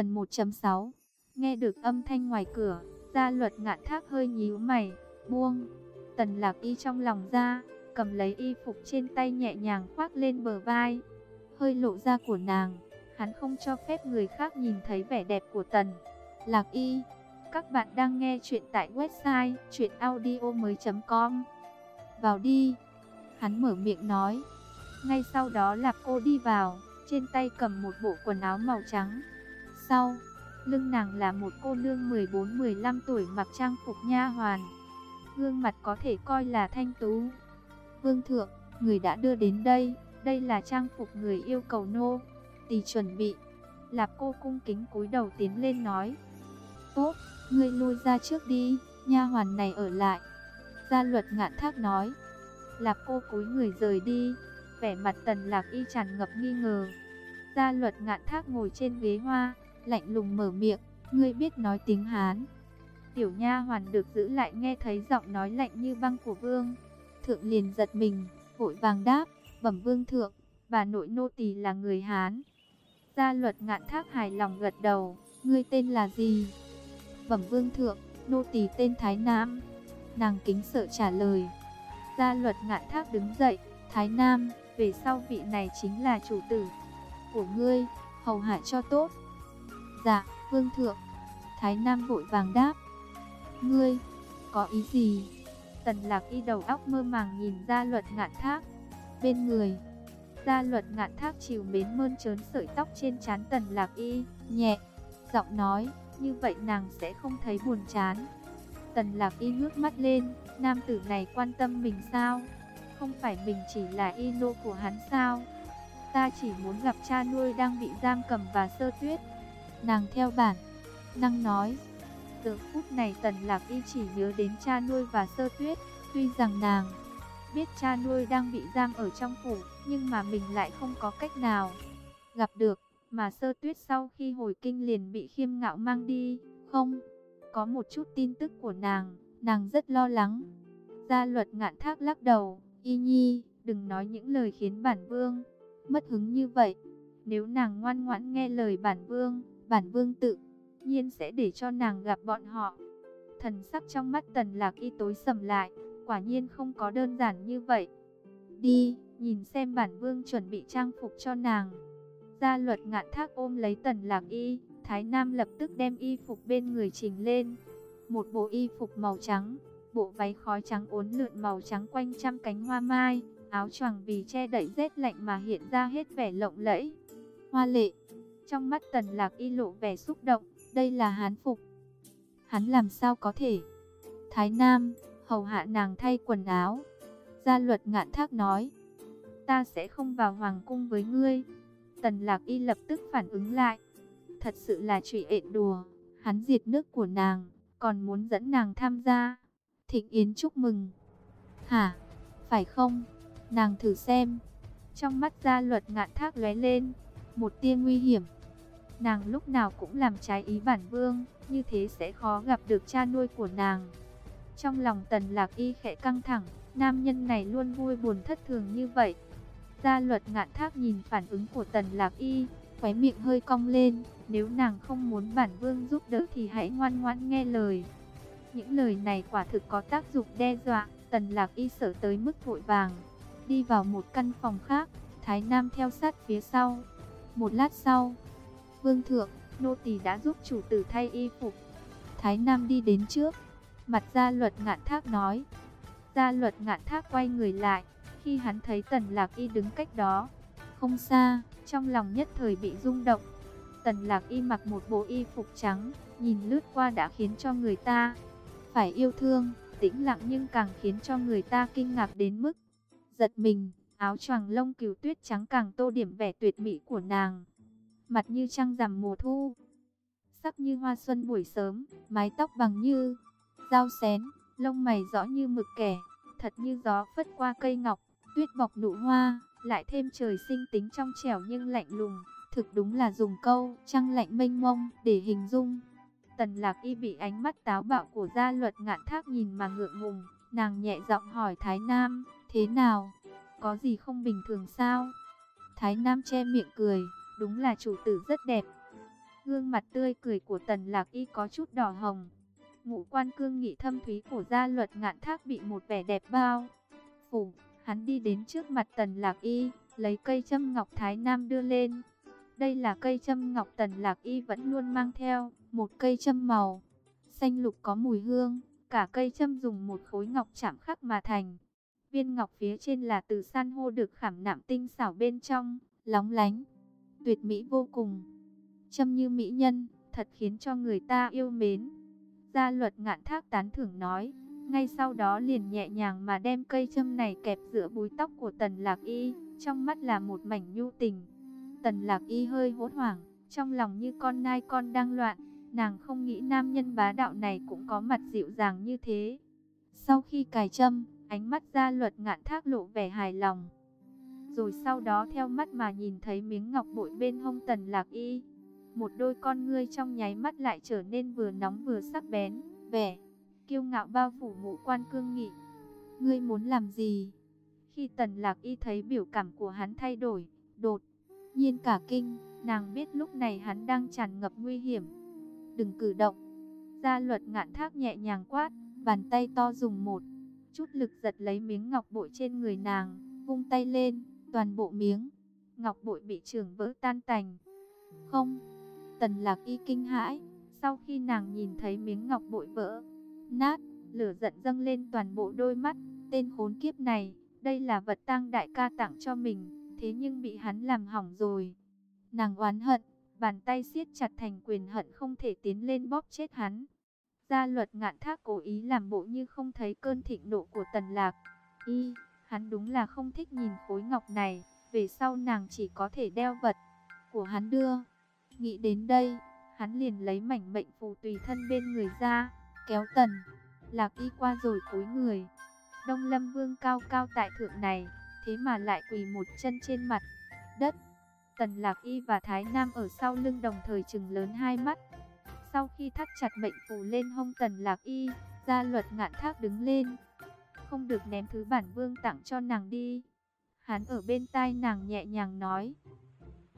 Phần 1.6 Nghe được âm thanh ngoài cửa, gia luật ngạn thác hơi nhíu mày, buông. Tần lạc y trong lòng ra, cầm lấy y phục trên tay nhẹ nhàng khoác lên bờ vai. Hơi lộ ra của nàng, hắn không cho phép người khác nhìn thấy vẻ đẹp của tần. Lạc y, các bạn đang nghe chuyện tại website chuyenaudio.com Vào đi, hắn mở miệng nói. Ngay sau đó lạc cô đi vào, trên tay cầm một bộ quần áo màu trắng. Sau, lưng nàng là một cô nương 14-15 tuổi mặc trang phục nha hoàn. Gương mặt có thể coi là thanh tú. Vương thượng, người đã đưa đến đây, đây là trang phục người yêu cầu nô. Tỳ chuẩn bị. Lạp cô cung kính cúi đầu tiến lên nói. Tốt, ngươi lui ra trước đi, nha hoàn này ở lại. Gia luật ngạn thác nói. Lạp cô cúi người rời đi, vẻ mặt tần lạc y tràn ngập nghi ngờ. Gia luật ngạn thác ngồi trên ghế hoa, lạnh lùng mở miệng, ngươi biết nói tiếng Hán. Tiểu nha hoàn được giữ lại nghe thấy giọng nói lạnh như băng của vương. Thượng liền giật mình, vội vàng đáp, bẩm vương thượng, bà nội nô tỳ là người Hán. Gia luật ngạn thác hài lòng gật đầu, ngươi tên là gì? Bẩm vương thượng, nô tỳ tên Thái Nam. Nàng kính sợ trả lời. Gia luật ngạn thác đứng dậy, Thái Nam, về sau vị này chính là chủ tử của ngươi, hầu hạ cho tốt. Dạ, vương thượng. Thái Nam vội vàng đáp. Ngươi, có ý gì? Tần lạc y đầu óc mơ màng nhìn ra luật ngạn thác. Bên người, ra luật ngạn thác chiều mến mơn trớn sợi tóc trên trán tần lạc y, nhẹ, giọng nói, như vậy nàng sẽ không thấy buồn chán. Tần lạc y ngước mắt lên, nam tử này quan tâm mình sao? Không phải mình chỉ là y nô của hắn sao? Ta chỉ muốn gặp cha nuôi đang bị giam cầm và sơ tuyết. Nàng theo bản, năng nói. Giờ phút này tần lạc y chỉ nhớ đến cha nuôi và sơ tuyết, tuy rằng nàng biết cha nuôi đang bị giam ở trong phủ, nhưng mà mình lại không có cách nào gặp được, mà sơ tuyết sau khi hồi kinh liền bị khiêm ngạo mang đi, không, có một chút tin tức của nàng, nàng rất lo lắng. Gia luật ngạn thác lắc đầu, y nhi, đừng nói những lời khiến bản vương mất hứng như vậy. Nếu nàng ngoan ngoãn nghe lời bản vương, bản vương tự nhiên sẽ để cho nàng gặp bọn họ. Thần sắc trong mắt tần lạc y tối sầm lại, quả nhiên không có đơn giản như vậy. Đi, nhìn xem bản vương chuẩn bị trang phục cho nàng. Gia luật ngạn thác ôm lấy tần lạc y, Thái Nam lập tức đem y phục bên người trình lên. Một bộ y phục màu trắng, bộ váy khói trắng uốn lượn màu trắng quanh trăm cánh hoa mai, áo choàng vì che đậy rét lạnh mà hiện ra hết vẻ lộng lẫy. Hoa lệ, trong mắt tần lạc y lộ vẻ xúc động, đây là hán phục. Hắn làm sao có thể? Thái Nam, hầu hạ nàng thay quần áo. Gia luật ngạn thác nói, ta sẽ không vào hoàng cung với ngươi. Tần lạc y lập tức phản ứng lại. Thật sự là chuyện ện đùa, hắn diệt nước của nàng, còn muốn dẫn nàng tham gia. Thịnh Yến chúc mừng. Hả? Phải không? Nàng thử xem. Trong mắt gia luật ngạn thác lóe lên, một tia nguy hiểm. Nàng lúc nào cũng làm trái ý bản vương, như thế sẽ khó gặp được cha nuôi của nàng. Trong lòng tần lạc y khẽ căng thẳng, nam nhân này luôn vui buồn thất thường như vậy. Gia luật ngạn thác nhìn phản ứng của tần lạc y, khóe miệng hơi cong lên, nếu nàng không muốn bản vương giúp đỡ thì hãy ngoan ngoãn nghe lời. Những lời này quả thực có tác dụng đe dọa, tần lạc y sợ tới mức vội vàng. Đi vào một căn phòng khác, Thái Nam theo sát phía sau. Một lát sau, Vương Thượng, Nô Tỳ đã giúp chủ tử thay y phục. Thái Nam đi đến trước, mặt gia luật ngạn thác nói. Gia luật ngạn thác quay người lại, khi hắn thấy tần lạc y đứng cách đó, không xa, trong lòng nhất thời bị rung động. Tần lạc y mặc một bộ y phục trắng, nhìn lướt qua đã khiến cho người ta phải yêu thương, tĩnh lặng nhưng càng khiến cho người ta kinh ngạc đến mức giật mình, áo choàng lông cừu tuyết trắng càng tô điểm vẻ tuyệt mỹ của nàng. Mặt như trăng rằm mùa thu, sắc như hoa xuân buổi sớm, mái tóc bằng như dao xén, lông mày rõ như mực kẻ, thật như gió phất qua cây ngọc, tuyết bọc nụ hoa, lại thêm trời sinh tính trong trẻo nhưng lạnh lùng, thực đúng là dùng câu trăng lạnh mênh mông để hình dung. Tần lạc y bị ánh mắt táo bạo của gia luật ngạn thác nhìn mà ngượng ngùng, nàng nhẹ giọng hỏi Thái Nam, thế nào, có gì không bình thường sao? Thái Nam che miệng cười, đúng là chủ tử rất đẹp. Gương mặt tươi cười của Tần Lạc Y có chút đỏ hồng. Ngũ quan cương nghị thâm thúy của gia luật ngạn thác bị một vẻ đẹp bao. Phủ, hắn đi đến trước mặt Tần Lạc Y, lấy cây châm ngọc Thái Nam đưa lên. Đây là cây châm ngọc Tần Lạc Y vẫn luôn mang theo, một cây châm màu xanh lục có mùi hương, cả cây châm dùng một khối ngọc chạm khắc mà thành. Viên ngọc phía trên là từ san hô được khảm nạm tinh xảo bên trong, lóng lánh, tuyệt mỹ vô cùng. Châm như mỹ nhân, thật khiến cho người ta yêu mến. Gia luật ngạn thác tán thưởng nói, ngay sau đó liền nhẹ nhàng mà đem cây châm này kẹp giữa búi tóc của tần lạc y, trong mắt là một mảnh nhu tình. Tần lạc y hơi hốt hoảng, trong lòng như con nai con đang loạn, nàng không nghĩ nam nhân bá đạo này cũng có mặt dịu dàng như thế. Sau khi cài châm, ánh mắt gia luật ngạn thác lộ vẻ hài lòng. Rồi sau đó theo mắt mà nhìn thấy miếng ngọc bội bên hông tần lạc y. Một đôi con ngươi trong nháy mắt lại trở nên vừa nóng vừa sắc bén, vẻ, kiêu ngạo bao phủ ngũ quan cương nghị. Ngươi muốn làm gì? Khi tần lạc y thấy biểu cảm của hắn thay đổi, đột nhiên cả kinh, nàng biết lúc này hắn đang tràn ngập nguy hiểm. Đừng cử động. Gia luật ngạn thác nhẹ nhàng quát, bàn tay to dùng một chút lực giật lấy miếng ngọc bội trên người nàng, vung tay lên, toàn bộ miếng ngọc bội bị trường vỡ tan tành. Không, tần lạc y kinh hãi, sau khi nàng nhìn thấy miếng ngọc bội vỡ, nát, lửa giận dâng lên toàn bộ đôi mắt, tên khốn kiếp này, đây là vật tang đại ca tặng cho mình, thế nhưng bị hắn làm hỏng rồi. Nàng oán hận, bàn tay siết chặt thành quyền hận không thể tiến lên bóp chết hắn. Gia luật ngạn thác cố ý làm bộ như không thấy cơn thịnh nộ của tần lạc. Y, hắn đúng là không thích nhìn khối ngọc này, về sau nàng chỉ có thể đeo vật của hắn đưa. Nghĩ đến đây, hắn liền lấy mảnh mệnh phù tùy thân bên người ra, kéo tần. Lạc y qua rồi cúi người. Đông lâm vương cao cao tại thượng này, thế mà lại quỳ một chân trên mặt đất. Tần Lạc Y và Thái Nam ở sau lưng đồng thời chừng lớn hai mắt. Sau khi thắt chặt mệnh phù lên hông Tần Lạc Y, gia luật ngạn thác đứng lên. Không được ném thứ bản vương tặng cho nàng đi. Hắn ở bên tai nàng nhẹ nhàng nói.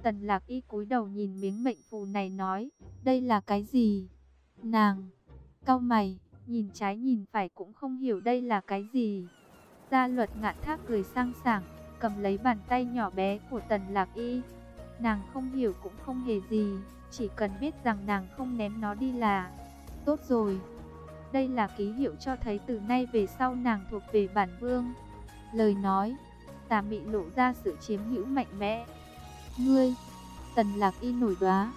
Tần Lạc Y cúi đầu nhìn miếng mệnh phù này nói, đây là cái gì? Nàng, cau mày, nhìn trái nhìn phải cũng không hiểu đây là cái gì. Gia luật ngạn thác cười sang sảng, cầm lấy bàn tay nhỏ bé của Tần Lạc Y. Nàng không hiểu cũng không hề gì, chỉ cần biết rằng nàng không ném nó đi là tốt rồi. Đây là ký hiệu cho thấy từ nay về sau nàng thuộc về bản vương. Lời nói, tà mị lộ ra sự chiếm hữu mạnh mẽ. Ngươi, tần lạc y nổi đoá,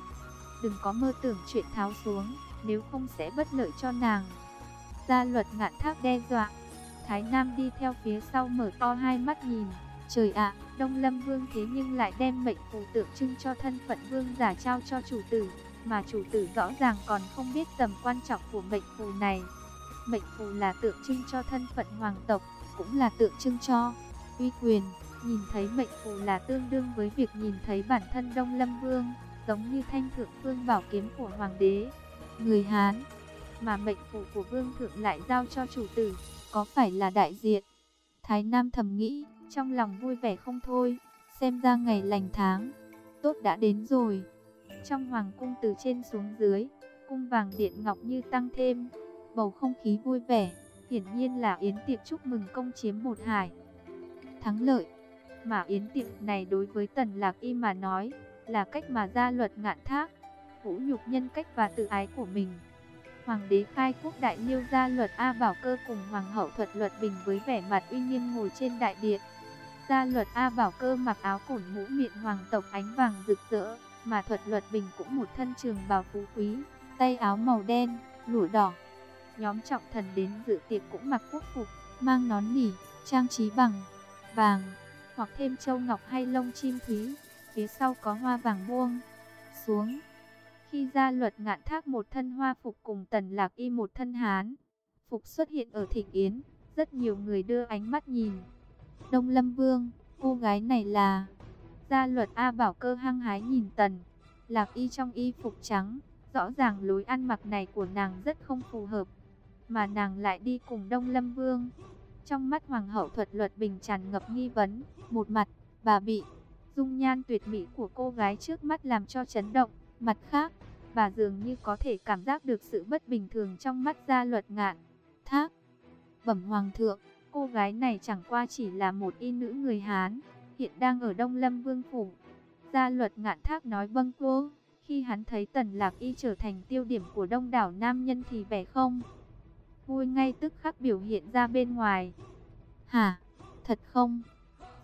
đừng có mơ tưởng chuyện tháo xuống, nếu không sẽ bất lợi cho nàng. Gia luật ngạn thác đe dọa, Thái Nam đi theo phía sau mở to hai mắt nhìn, trời ạ, Đông Lâm Vương thế nhưng lại đem mệnh phù tượng trưng cho thân phận vương giả trao cho chủ tử, mà chủ tử rõ ràng còn không biết tầm quan trọng của mệnh phù này. Mệnh phù là tượng trưng cho thân phận hoàng tộc, cũng là tượng trưng cho uy quyền. Nhìn thấy mệnh phù là tương đương với việc nhìn thấy bản thân Đông Lâm Vương, giống như thanh thượng phương bảo kiếm của hoàng đế. Người Hán, mà mệnh phù của vương thượng lại giao cho chủ tử, có phải là đại diện? Thái Nam thầm nghĩ, trong lòng vui vẻ không thôi, xem ra ngày lành tháng, tốt đã đến rồi. Trong hoàng cung từ trên xuống dưới, cung vàng điện ngọc như tăng thêm, bầu không khí vui vẻ, hiển nhiên là yến tiệc chúc mừng công chiếm một hải. Thắng lợi, mà yến tiệc này đối với tần lạc y mà nói, là cách mà gia luật ngạn thác, vũ nhục nhân cách và tự ái của mình. Hoàng đế khai quốc đại liêu gia luật A Bảo Cơ cùng Hoàng hậu thuật luật bình với vẻ mặt uy nghiêm ngồi trên đại điện. Gia luật A Bảo Cơ mặc áo cổn mũ miệng hoàng tộc ánh vàng rực rỡ, mà thuật luật bình cũng một thân trường bào phú quý, tay áo màu đen, lụa đỏ. Nhóm trọng thần đến dự tiệc cũng mặc quốc phục, mang nón nỉ, trang trí bằng vàng, hoặc thêm châu ngọc hay lông chim thúy, phía sau có hoa vàng buông xuống. Khi ra luật ngạn thác một thân hoa phục cùng tần lạc y một thân hán, phục xuất hiện ở thịnh yến, rất nhiều người đưa ánh mắt nhìn. Đông Lâm Vương, cô gái này là... Gia luật A Bảo Cơ hăng hái nhìn tần, lạc y trong y phục trắng, rõ ràng lối ăn mặc này của nàng rất không phù hợp, mà nàng lại đi cùng Đông Lâm Vương. Trong mắt Hoàng hậu thuật luật bình tràn ngập nghi vấn, một mặt, bà bị dung nhan tuyệt mỹ của cô gái trước mắt làm cho chấn động, mặt khác, Bà dường như có thể cảm giác được sự bất bình thường trong mắt gia luật ngạn. Thác, bẩm hoàng thượng, cô gái này chẳng qua chỉ là một y nữ người Hán, hiện đang ở Đông Lâm Vương Phủ. Gia luật ngạn thác nói vâng cô, khi hắn thấy tần lạc y trở thành tiêu điểm của đông đảo nam nhân thì vẻ không. Vui ngay tức khắc biểu hiện ra bên ngoài. Hả, thật không?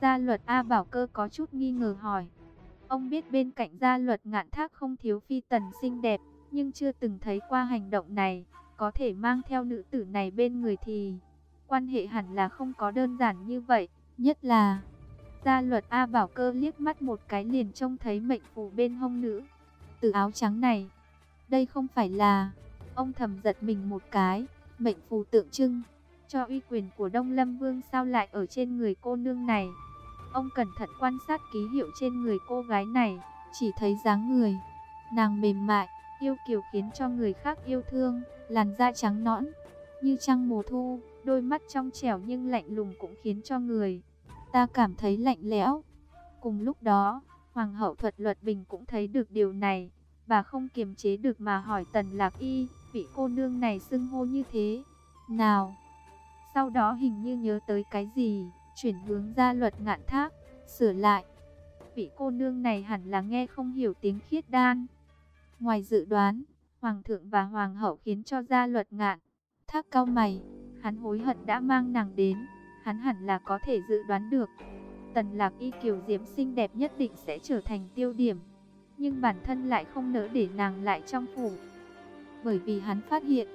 Gia luật A Bảo Cơ có chút nghi ngờ hỏi. Ông biết bên cạnh gia luật ngạn thác không thiếu phi tần xinh đẹp, nhưng chưa từng thấy qua hành động này. Có thể mang theo nữ tử này bên người thì quan hệ hẳn là không có đơn giản như vậy. Nhất là gia luật A Bảo Cơ liếc mắt một cái liền trông thấy mệnh phù bên hông nữ. Từ áo trắng này, đây không phải là... Ông thầm giật mình một cái, mệnh phù tượng trưng cho uy quyền của Đông Lâm Vương sao lại ở trên người cô nương này. Ông cẩn thận quan sát ký hiệu trên người cô gái này, chỉ thấy dáng người. Nàng mềm mại, yêu kiều khiến cho người khác yêu thương, làn da trắng nõn, như trăng mùa thu, đôi mắt trong trẻo nhưng lạnh lùng cũng khiến cho người ta cảm thấy lạnh lẽo. Cùng lúc đó, Hoàng hậu thuật luật bình cũng thấy được điều này, bà không kiềm chế được mà hỏi Tần Lạc Y, vị cô nương này xưng hô như thế, nào? Sau đó hình như nhớ tới cái gì, chuyển hướng ra luật ngạn thác, sửa lại. Vị cô nương này hẳn là nghe không hiểu tiếng khiết đan. Ngoài dự đoán, Hoàng thượng và Hoàng hậu khiến cho gia luật ngạn. Thác cao mày, hắn hối hận đã mang nàng đến, hắn hẳn là có thể dự đoán được. Tần lạc y kiều diễm xinh đẹp nhất định sẽ trở thành tiêu điểm. Nhưng bản thân lại không nỡ để nàng lại trong phủ. Bởi vì hắn phát hiện,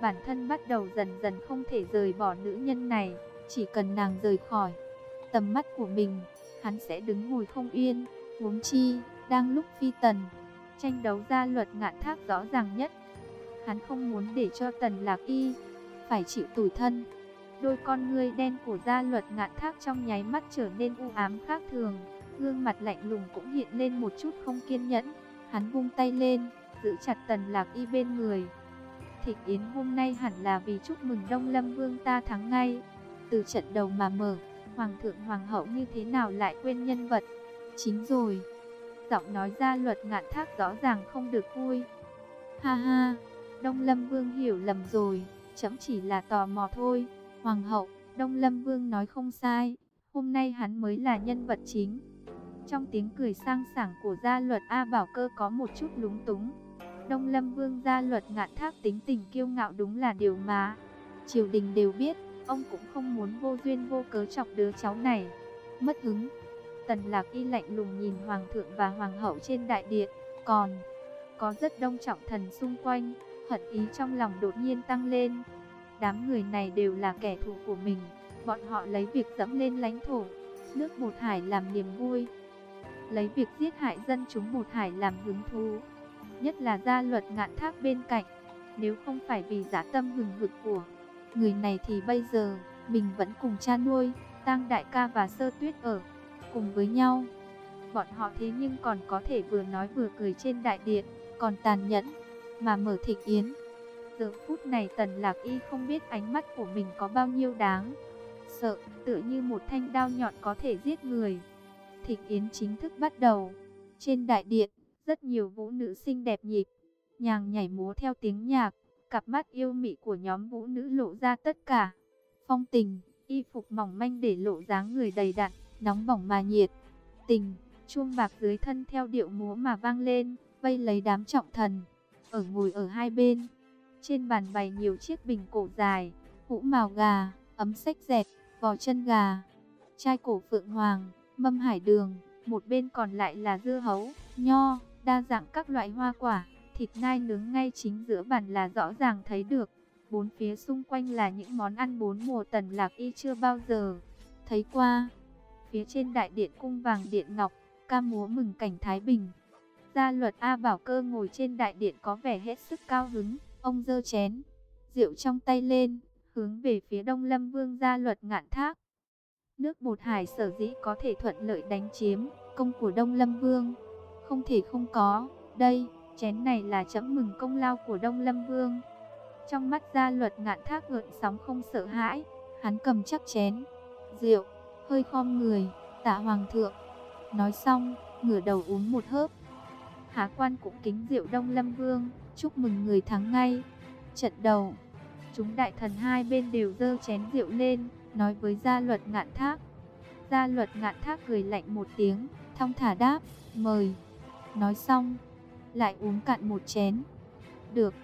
bản thân bắt đầu dần dần không thể rời bỏ nữ nhân này. Chỉ cần nàng rời khỏi tầm mắt của mình, hắn sẽ đứng ngồi không yên. Huống chi, đang lúc phi tần, tranh đấu ra luật ngạn thác rõ ràng nhất. Hắn không muốn để cho tần lạc y, phải chịu tủi thân. Đôi con ngươi đen của gia luật ngạn thác trong nháy mắt trở nên u ám khác thường. Gương mặt lạnh lùng cũng hiện lên một chút không kiên nhẫn. Hắn vung tay lên, giữ chặt tần lạc y bên người. Thịnh Yến hôm nay hẳn là vì chúc mừng Đông Lâm Vương ta thắng ngay. Từ trận đầu mà mở, Hoàng thượng Hoàng hậu như thế nào lại quên nhân vật. Chính rồi, giọng nói ra luật ngạn thác rõ ràng không được vui. Ha ha, Đông Lâm Vương hiểu lầm rồi, chấm chỉ là tò mò thôi. Hoàng hậu, Đông Lâm Vương nói không sai, hôm nay hắn mới là nhân vật chính. Trong tiếng cười sang sảng của gia luật A Bảo Cơ có một chút lúng túng. Đông Lâm Vương gia luật ngạn thác tính tình kiêu ngạo đúng là điều mà. Triều đình đều biết, ông cũng không muốn vô duyên vô cớ chọc đứa cháu này. Mất hứng. Tần lạc y lạnh lùng nhìn Hoàng thượng và Hoàng hậu trên đại điện. Còn, có rất đông trọng thần xung quanh, hận ý trong lòng đột nhiên tăng lên. Đám người này đều là kẻ thù của mình, bọn họ lấy việc dẫm lên lãnh thổ, nước một hải làm niềm vui. Lấy việc giết hại dân chúng một hải làm hứng thú, nhất là gia luật ngạn thác bên cạnh. Nếu không phải vì giả tâm hừng hực của người này thì bây giờ mình vẫn cùng cha nuôi, Tăng Đại ca và Sơ Tuyết ở cùng với nhau. Bọn họ thế nhưng còn có thể vừa nói vừa cười trên đại điện, còn tàn nhẫn mà mở thịnh yến. Giờ phút này Tần Lạc Y không biết ánh mắt của mình có bao nhiêu đáng. Sợ, tựa như một thanh đao nhọn có thể giết người. Thịnh yến chính thức bắt đầu. Trên đại điện, rất nhiều vũ nữ xinh đẹp nhịp, nhàng nhảy múa theo tiếng nhạc. Cặp mắt yêu mị của nhóm vũ nữ lộ ra tất cả. Phong tình, y phục mỏng manh để lộ dáng người đầy đặn, nóng bỏng mà nhiệt. Tình, chuông bạc dưới thân theo điệu múa mà vang lên, vây lấy đám trọng thần. Ở ngồi ở hai bên, trên bàn bày nhiều chiếc bình cổ dài, hũ màu gà, ấm sách dẹt, vò chân gà, chai cổ phượng hoàng, mâm hải đường, một bên còn lại là dưa hấu, nho, đa dạng các loại hoa quả, thịt nai nướng ngay chính giữa bàn là rõ ràng thấy được. Bốn phía xung quanh là những món ăn bốn mùa tần lạc y chưa bao giờ thấy qua. Phía trên đại điện cung vàng điện ngọc, ca múa mừng cảnh Thái Bình. Gia luật A Bảo Cơ ngồi trên đại điện có vẻ hết sức cao hứng. Ông dơ chén, rượu trong tay lên, hướng về phía Đông Lâm Vương gia luật ngạn thác. Nước bột hải sở dĩ có thể thuận lợi đánh chiếm, công của Đông Lâm Vương. Không thể không có, đây, chén này là chấm mừng công lao của Đông Lâm Vương. Trong mắt gia luật ngạn thác gợn sóng không sợ hãi, hắn cầm chắc chén, rượu, hơi khom người, tạ hoàng thượng. Nói xong, ngửa đầu uống một hớp. Há quan cũng kính rượu Đông Lâm Vương, chúc mừng người thắng ngay. Trận đầu, chúng đại thần hai bên đều dơ chén rượu lên, nói với gia luật ngạn thác. Gia luật ngạn thác cười lạnh một tiếng, thong thả đáp, mời. Nói xong, lại uống cạn một chén. Được.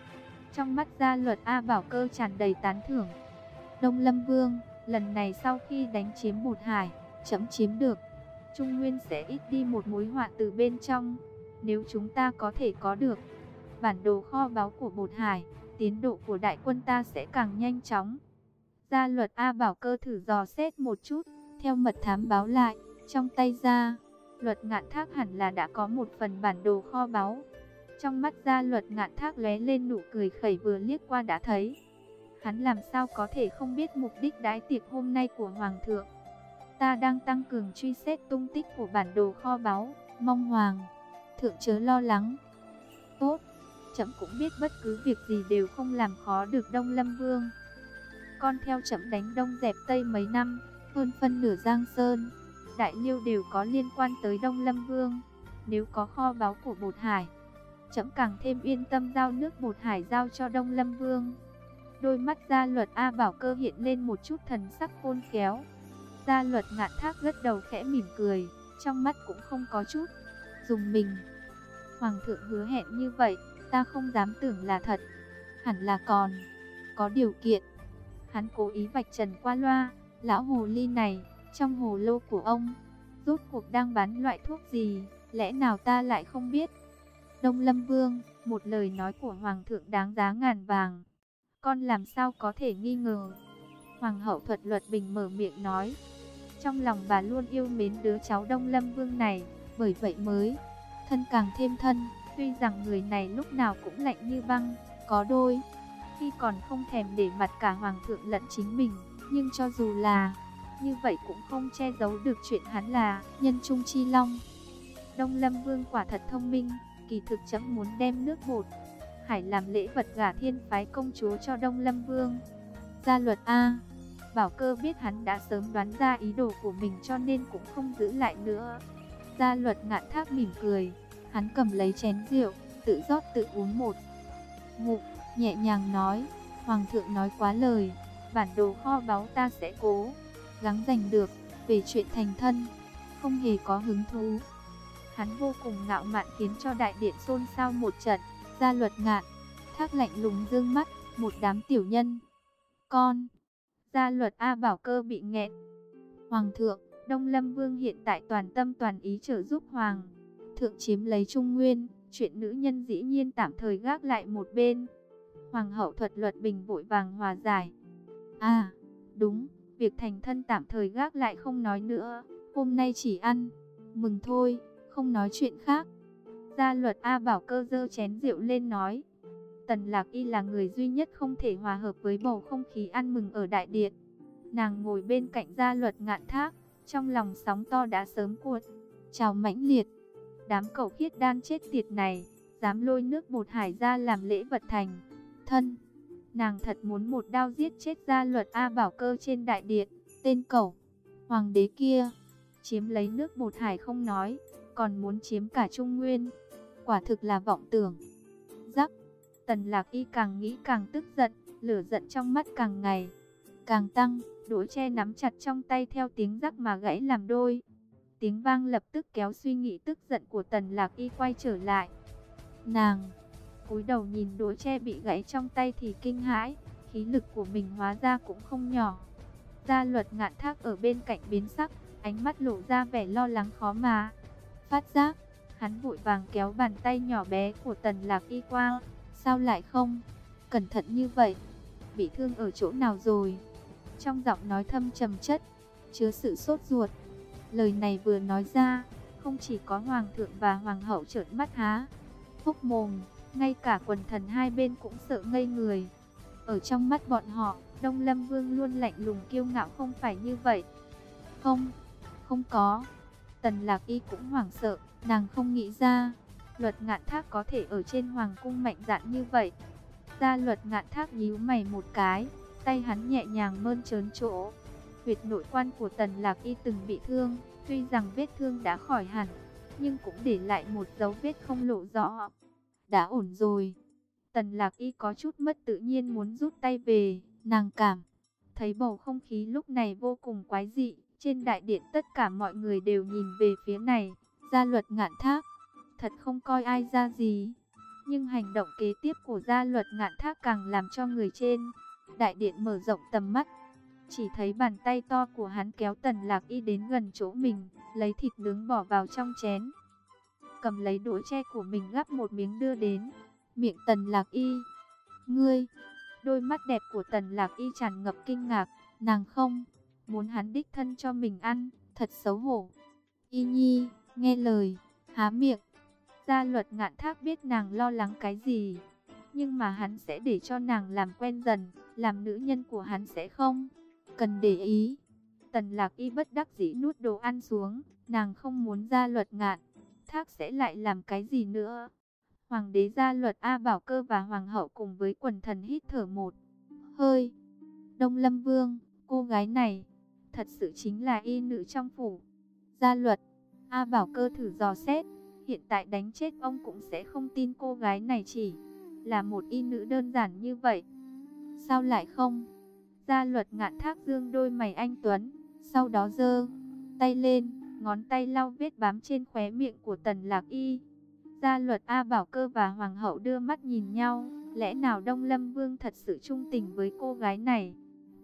Trong mắt gia luật A Bảo Cơ tràn đầy tán thưởng. Đông Lâm Vương, lần này sau khi đánh chiếm Bột Hải, chấm chiếm được. Trung Nguyên sẽ ít đi một mối họa từ bên trong. Nếu chúng ta có thể có được bản đồ kho báu của Bột Hải, tiến độ của đại quân ta sẽ càng nhanh chóng. Gia luật A Bảo Cơ thử dò xét một chút, theo mật thám báo lại, trong tay ra, luật ngạn thác hẳn là đã có một phần bản đồ kho báu. Trong mắt gia luật ngạn thác lóe lên nụ cười khẩy vừa liếc qua đã thấy. Hắn làm sao có thể không biết mục đích đái tiệc hôm nay của Hoàng thượng. Ta đang tăng cường truy xét tung tích của bản đồ kho báu, mong Hoàng. Thượng chớ lo lắng. Tốt, chậm cũng biết bất cứ việc gì đều không làm khó được Đông Lâm Vương. Con theo chậm đánh Đông dẹp Tây mấy năm, hơn phân nửa Giang Sơn. Đại Liêu đều có liên quan tới Đông Lâm Vương. Nếu có kho báu của Bột Hải, chậm càng thêm yên tâm giao nước Bột Hải giao cho Đông Lâm Vương. Đôi mắt gia luật A Bảo Cơ hiện lên một chút thần sắc khôn khéo. Gia luật ngạn thác gật đầu khẽ mỉm cười, trong mắt cũng không có chút dùng mình. Hoàng thượng hứa hẹn như vậy, ta không dám tưởng là thật. Hẳn là còn có điều kiện. Hắn cố ý vạch trần qua loa, lão hồ ly này, trong hồ lô của ông, rốt cuộc đang bán loại thuốc gì, lẽ nào ta lại không biết. Đông Lâm Vương, một lời nói của Hoàng thượng đáng giá ngàn vàng. Con làm sao có thể nghi ngờ. Hoàng hậu thuật luật bình mở miệng nói. Trong lòng bà luôn yêu mến đứa cháu Đông Lâm Vương này, bởi vậy mới thân càng thêm thân. Tuy rằng người này lúc nào cũng lạnh như băng, có đôi khi còn không thèm để mặt cả hoàng thượng lẫn chính mình, nhưng cho dù là như vậy cũng không che giấu được chuyện hắn là nhân trung chi long. Đông Lâm Vương quả thật thông minh, kỳ thực chẳng muốn đem nước bột hải làm lễ vật gả thiên phái công chúa cho Đông Lâm Vương. Gia luật A, Bảo cơ biết hắn đã sớm đoán ra ý đồ của mình cho nên cũng không giữ lại nữa. Gia luật ngạn thác mỉm cười, hắn cầm lấy chén rượu, tự rót tự uống một. ngụm, nhẹ nhàng nói, Hoàng thượng nói quá lời, bản đồ kho báu ta sẽ cố, gắng giành được, về chuyện thành thân, không hề có hứng thú. Hắn vô cùng ngạo mạn khiến cho đại điện xôn xao một trận, gia luật ngạn, thác lạnh lùng dương mắt, một đám tiểu nhân. Con, gia luật A Bảo Cơ bị nghẹn. Hoàng thượng, Đông Lâm Vương hiện tại toàn tâm toàn ý trợ giúp Hoàng. Thượng chiếm lấy Trung Nguyên, chuyện nữ nhân dĩ nhiên tạm thời gác lại một bên. Hoàng hậu thuật luật bình vội vàng hòa giải. À, đúng, việc thành thân tạm thời gác lại không nói nữa, hôm nay chỉ ăn, mừng thôi, không nói chuyện khác. Gia luật A Bảo cơ dơ chén rượu lên nói. Tần Lạc Y là người duy nhất không thể hòa hợp với bầu không khí ăn mừng ở đại điện. Nàng ngồi bên cạnh gia luật ngạn thác, trong lòng sóng to đã sớm cuột. Chào mãnh liệt, đám cậu khiết đan chết tiệt này, dám lôi nước bột hải ra làm lễ vật thành. Thân, nàng thật muốn một đao giết chết gia luật A Bảo cơ trên đại điện, tên cậu, hoàng đế kia, chiếm lấy nước bột hải không nói, còn muốn chiếm cả Trung Nguyên. Quả thực là vọng tưởng. Rắc, tần lạc y càng nghĩ càng tức giận, lửa giận trong mắt càng ngày, càng tăng, đũa che nắm chặt trong tay theo tiếng rắc mà gãy làm đôi. Tiếng vang lập tức kéo suy nghĩ tức giận của tần lạc y quay trở lại. Nàng, cúi đầu nhìn đũa tre bị gãy trong tay thì kinh hãi, khí lực của mình hóa ra cũng không nhỏ. Gia luật ngạn thác ở bên cạnh biến sắc, ánh mắt lộ ra vẻ lo lắng khó mà. Phát giác, hắn vội vàng kéo bàn tay nhỏ bé của tần lạc y qua. Sao lại không? Cẩn thận như vậy. Bị thương ở chỗ nào rồi? Trong giọng nói thâm trầm chất, chứa sự sốt ruột. Lời này vừa nói ra, không chỉ có hoàng thượng và hoàng hậu trợn mắt há, hốc mồm, ngay cả quần thần hai bên cũng sợ ngây người. Ở trong mắt bọn họ, Đông Lâm Vương luôn lạnh lùng kiêu ngạo không phải như vậy. Không, không có. Tần Lạc Y cũng hoảng sợ, nàng không nghĩ ra, luật ngạn thác có thể ở trên hoàng cung mạnh dạn như vậy. Gia luật ngạn thác nhíu mày một cái, tay hắn nhẹ nhàng mơn trớn chỗ. Huyệt nội quan của Tần Lạc Y từng bị thương, tuy rằng vết thương đã khỏi hẳn, nhưng cũng để lại một dấu vết không lộ rõ. Đã ổn rồi. Tần lạc y có chút mất tự nhiên muốn rút tay về, nàng cảm. Thấy bầu không khí lúc này vô cùng quái dị, trên đại điện tất cả mọi người đều nhìn về phía này, gia luật ngạn thác. Thật không coi ai ra gì. Nhưng hành động kế tiếp của gia luật ngạn thác càng làm cho người trên. Đại điện mở rộng tầm mắt. Chỉ thấy bàn tay to của hắn kéo tần lạc y đến gần chỗ mình, lấy thịt nướng bỏ vào trong chén. Cầm lấy đũa tre của mình gắp một miếng đưa đến. Miệng tần lạc y. Ngươi! Đôi mắt đẹp của tần lạc y tràn ngập kinh ngạc. Nàng không! Muốn hắn đích thân cho mình ăn. Thật xấu hổ. Y nhi, nghe lời, há miệng. Gia luật ngạn thác biết nàng lo lắng cái gì. Nhưng mà hắn sẽ để cho nàng làm quen dần. Làm nữ nhân của hắn sẽ không. Cần để ý. Tần lạc y bất đắc dĩ nuốt đồ ăn xuống. Nàng không muốn gia luật ngạn. Thác sẽ lại làm cái gì nữa. Hoàng đế gia luật A Bảo Cơ và Hoàng hậu cùng với quần thần hít thở một hơi. Đông Lâm Vương, cô gái này, thật sự chính là y nữ trong phủ. Gia luật, A Bảo Cơ thử dò xét, hiện tại đánh chết ông cũng sẽ không tin cô gái này chỉ là một y nữ đơn giản như vậy. Sao lại không? Gia luật ngạn thác dương đôi mày anh Tuấn, sau đó dơ tay lên, ngón tay lau vết bám trên khóe miệng của tần lạc y. Gia luật A Bảo Cơ và Hoàng hậu đưa mắt nhìn nhau, lẽ nào Đông Lâm Vương thật sự trung tình với cô gái này?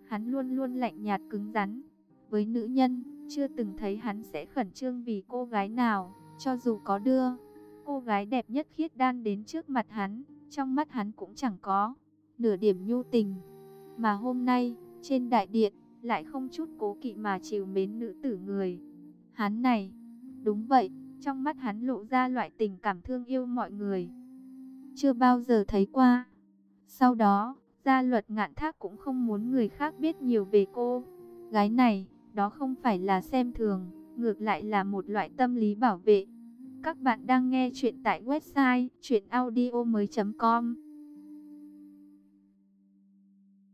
Hắn luôn luôn lạnh nhạt cứng rắn. Với nữ nhân, chưa từng thấy hắn sẽ khẩn trương vì cô gái nào, cho dù có đưa. Cô gái đẹp nhất khiết đan đến trước mặt hắn, trong mắt hắn cũng chẳng có nửa điểm nhu tình. Mà hôm nay, trên đại điện, lại không chút cố kỵ mà chiều mến nữ tử người. Hắn này, đúng vậy, trong mắt hắn lộ ra loại tình cảm thương yêu mọi người. Chưa bao giờ thấy qua. Sau đó, gia luật ngạn thác cũng không muốn người khác biết nhiều về cô. Gái này, đó không phải là xem thường, ngược lại là một loại tâm lý bảo vệ. Các bạn đang nghe chuyện tại website chuyenaudio.com